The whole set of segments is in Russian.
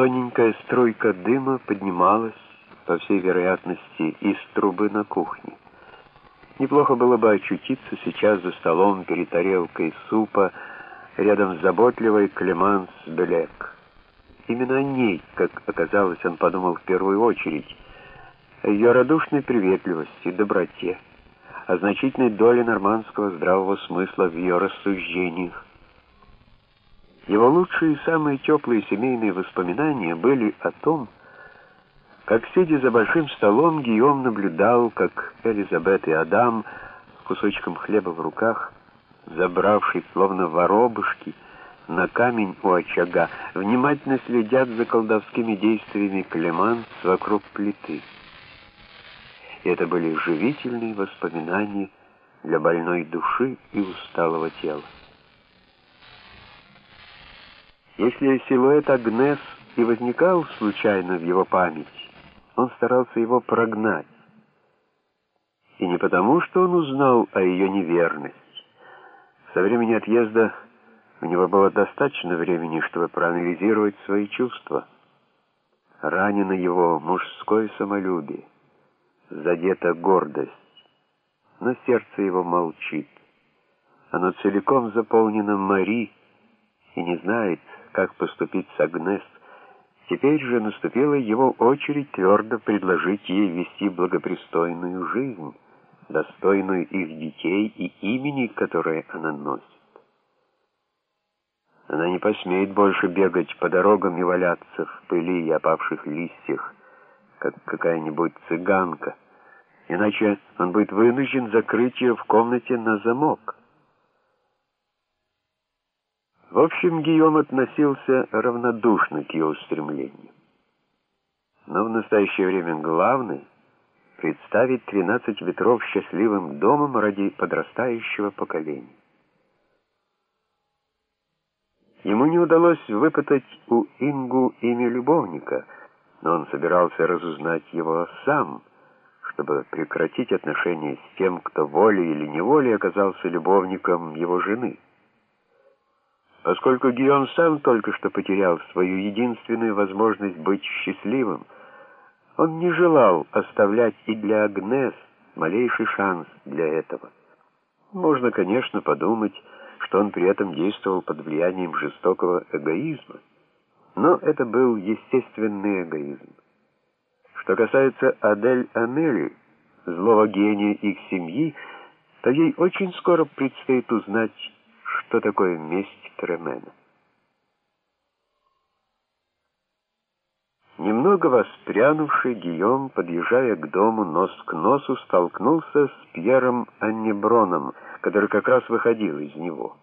Тоненькая струйка дыма поднималась, по всей вероятности, из трубы на кухне. Неплохо было бы очутиться сейчас за столом перед тарелкой супа, рядом с заботливой Клеманс Белек. Именно о ней, как оказалось, он подумал в первую очередь, о ее радушной приветливости, доброте, о значительной доле нормандского здравого смысла в ее рассуждениях. Его лучшие и самые теплые семейные воспоминания были о том, как, сидя за большим столом, Гийом наблюдал, как Элизабет и Адам с кусочком хлеба в руках, забравшись, словно воробушки, на камень у очага, внимательно следят за колдовскими действиями Клеманс вокруг плиты. И это были живительные воспоминания для больной души и усталого тела. Если силуэт Агнес и возникал случайно в его памяти, он старался его прогнать. И не потому, что он узнал о ее неверности. Со времени отъезда у него было достаточно времени, чтобы проанализировать свои чувства. Ранено его мужское самолюбие, задета гордость, но сердце его молчит. Оно целиком заполнено Мари и не знает, как поступить с Агнес. Теперь же наступила его очередь твердо предложить ей вести благопристойную жизнь, достойную их детей и имени, которое она носит. Она не посмеет больше бегать по дорогам и валяться в пыли и опавших листьях, как какая-нибудь цыганка, иначе он будет вынужден закрыть ее в комнате на замок. В общем, Гийом относился равнодушно к ее устремлениям. Но в настоящее время главное — представить 13 ветров счастливым домом ради подрастающего поколения. Ему не удалось выпытать у Ингу имя любовника, но он собирался разузнать его сам, чтобы прекратить отношения с тем, кто волей или неволей оказался любовником его жены. Поскольку Гион сам только что потерял свою единственную возможность быть счастливым, он не желал оставлять и для Агнес малейший шанс для этого. Можно, конечно, подумать, что он при этом действовал под влиянием жестокого эгоизма, но это был естественный эгоизм. Что касается Адель Амели, злого гения их семьи, то ей очень скоро предстоит узнать, что такое месть Тремена. Немного воспрянувший Гийом, подъезжая к дому нос к носу, столкнулся с Пьером Аннеброном, который как раз выходил из него.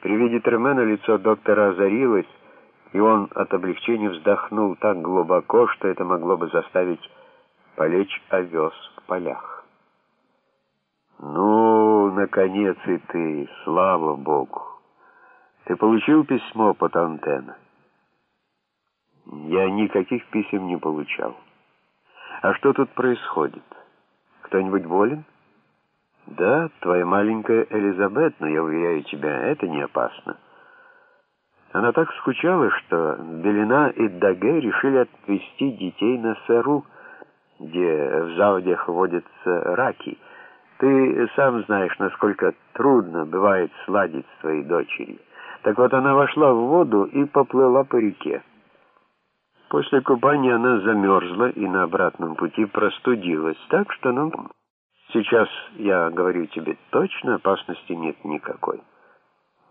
При виде Тремена лицо доктора озарилось, и он от облегчения вздохнул так глубоко, что это могло бы заставить полечь овес в полях. «Ну, наконец и ты, слава Богу! Ты получил письмо по Тантена?» «Я никаких писем не получал. А что тут происходит? Кто-нибудь болен?» «Да, твоя маленькая Элизабет, но я уверяю тебя, это не опасно». Она так скучала, что Белина и Даге решили отвезти детей на Сару, где в заводях водятся раки. Ты сам знаешь, насколько трудно бывает сладить с твоей дочерью. Так вот, она вошла в воду и поплыла по реке. После купания она замерзла и на обратном пути простудилась, так что нам... Сейчас, я говорю тебе, точно опасности нет никакой.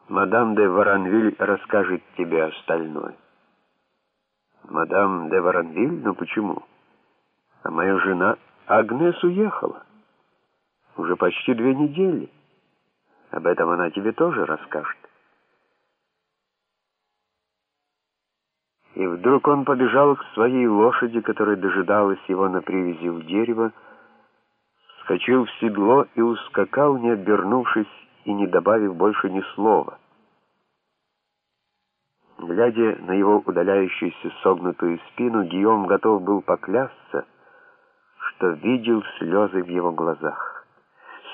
Мадам де Варанвиль расскажет тебе остальное. Мадам де Варанвиль? Ну почему? А моя жена Агнес уехала. Уже почти две недели. Об этом она тебе тоже расскажет. И вдруг он побежал к своей лошади, которая дожидалась его на привязи у дерева, вскочил в седло и ускакал, не обернувшись и не добавив больше ни слова. Глядя на его удаляющуюся согнутую спину, Гийом готов был поклясться, что видел слезы в его глазах.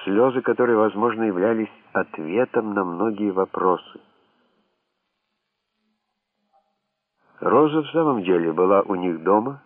Слезы, которые, возможно, являлись ответом на многие вопросы. Роза в самом деле была у них дома,